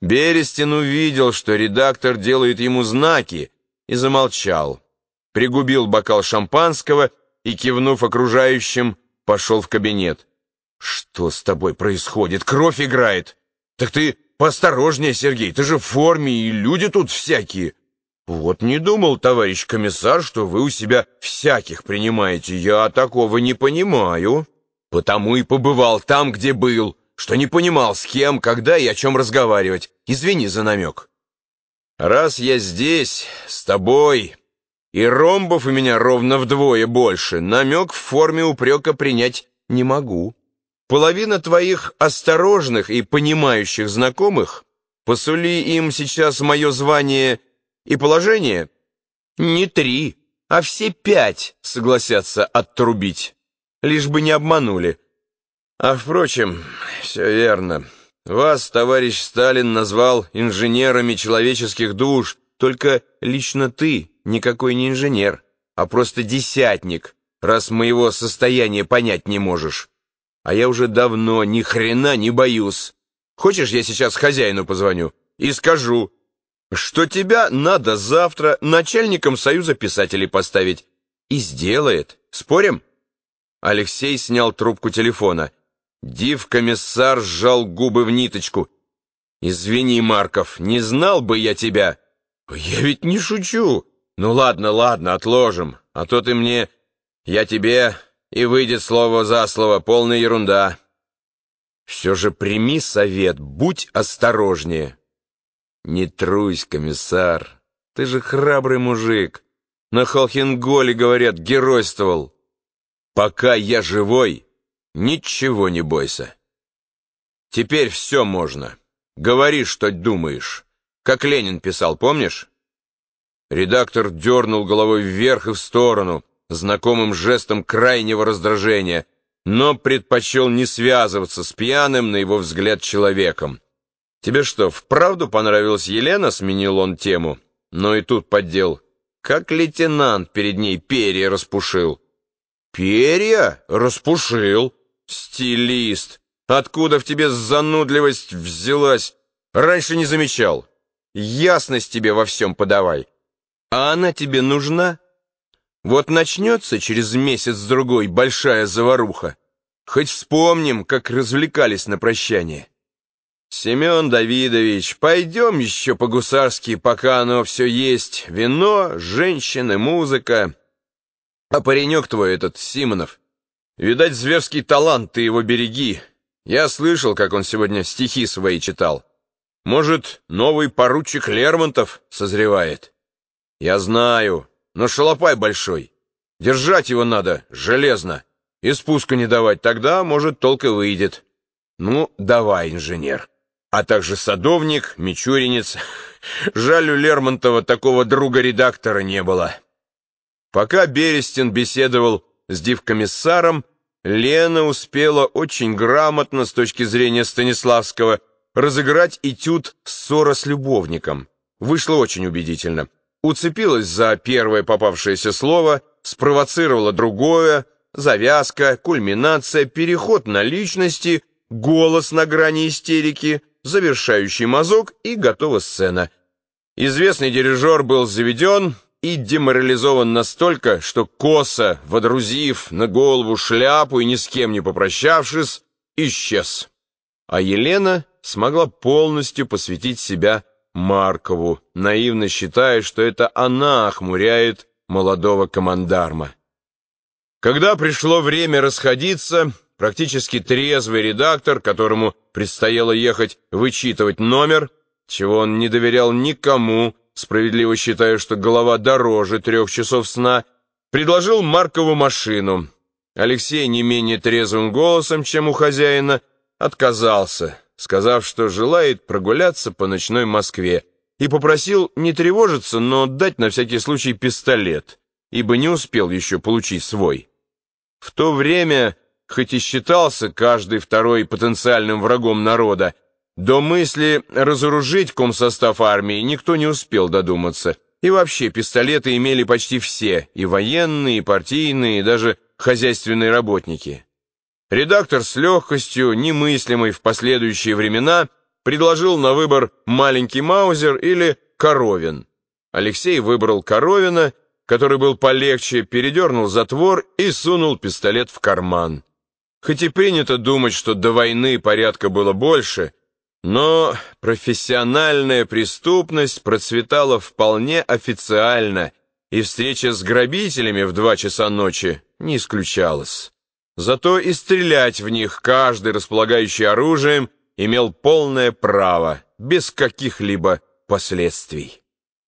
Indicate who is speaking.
Speaker 1: Берестин увидел, что редактор делает ему знаки, и замолчал. Пригубил бокал шампанского и, кивнув окружающим, пошел в кабинет. «Что с тобой происходит? Кровь играет! Так ты поосторожнее, Сергей, ты же в форме, и люди тут всякие!» «Вот не думал, товарищ комиссар, что вы у себя всяких принимаете. Я такого не понимаю. Потому и побывал там, где был, что не понимал, с кем, когда и о чем разговаривать. Извини за намек». «Раз я здесь, с тобой, и ромбов у меня ровно вдвое больше, намек в форме упрека принять не могу». Половина твоих осторожных и понимающих знакомых, посули им сейчас мое звание и положение, не три, а все пять согласятся оттрубить, лишь бы не обманули. А, впрочем, все верно. Вас, товарищ Сталин, назвал инженерами человеческих душ, только лично ты никакой не инженер, а просто десятник, раз моего состояния понять не можешь. А я уже давно ни хрена не боюсь. Хочешь, я сейчас хозяину позвоню и скажу, что тебя надо завтра начальником Союза писателей поставить. И сделает. Спорим?» Алексей снял трубку телефона. Див-комиссар сжал губы в ниточку. «Извини, Марков, не знал бы я тебя». «Я ведь не шучу». «Ну ладно, ладно, отложим, а то ты мне... Я тебе и выйдет слово за слово, полная ерунда. Все же прими совет, будь осторожнее. Не трусь, комиссар, ты же храбрый мужик. На Холхенголе, говорят, геройствовал. Пока я живой, ничего не бойся. Теперь все можно. Говори, что думаешь. Как Ленин писал, помнишь? Редактор дернул головой вверх и в сторону знакомым жестом крайнего раздражения, но предпочел не связываться с пьяным, на его взгляд, человеком. «Тебе что, вправду понравилась Елена?» — сменил он тему. Но и тут поддел. Как лейтенант перед ней перья распушил. «Перья? Распушил? Стилист! Откуда в тебе занудливость взялась? Раньше не замечал. Ясность тебе во всем подавай. А она тебе нужна?» Вот начнется через месяц-другой большая заваруха. Хоть вспомним, как развлекались на прощание. Семен Давидович, пойдем еще по-гусарски, пока оно все есть. Вино, женщины, музыка. А паренек твой этот, Симонов, видать, зверский талант, ты его береги. Я слышал, как он сегодня стихи свои читал. Может, новый поручик Лермонтов созревает? Я знаю, но шалопай большой. Держать его надо, железно. И спуска не давать, тогда, может, толк и выйдет. Ну, давай, инженер. А также садовник, мичуринец. Жаль, у Лермонтова такого друга-редактора не было. Пока Берестин беседовал с дивкомиссаром, Лена успела очень грамотно с точки зрения Станиславского разыграть этюд «Ссора с любовником». Вышло очень убедительно уцепилась за первое попавшееся слово, спровоцировала другое, завязка, кульминация, переход на личности, голос на грани истерики, завершающий мазок и готова сцена. Известный дирижер был заведен и деморализован настолько, что косо, водрузив на голову шляпу и ни с кем не попрощавшись, исчез. А Елена смогла полностью посвятить себя Маркову, наивно считая, что это она охмуряет молодого командарма. Когда пришло время расходиться, практически трезвый редактор, которому предстояло ехать вычитывать номер, чего он не доверял никому, справедливо считая, что голова дороже трех часов сна, предложил Маркову машину. Алексей не менее трезвым голосом, чем у хозяина, отказался сказав, что желает прогуляться по ночной Москве, и попросил не тревожиться, но дать на всякий случай пистолет, ибо не успел еще получить свой. В то время, хоть и считался каждый второй потенциальным врагом народа, до мысли разоружить комсостав армии никто не успел додуматься. И вообще пистолеты имели почти все, и военные, и партийные, и даже хозяйственные работники. Редактор с легкостью, немыслимой в последующие времена, предложил на выбор маленький Маузер или Коровин. Алексей выбрал Коровина, который был полегче, передернул затвор и сунул пистолет в карман. Хоть и принято думать, что до войны порядка было больше, но профессиональная преступность процветала вполне официально, и встреча с грабителями в два часа ночи не исключалась. Зато и стрелять в них каждый, располагающий оружием, имел полное право, без каких-либо последствий.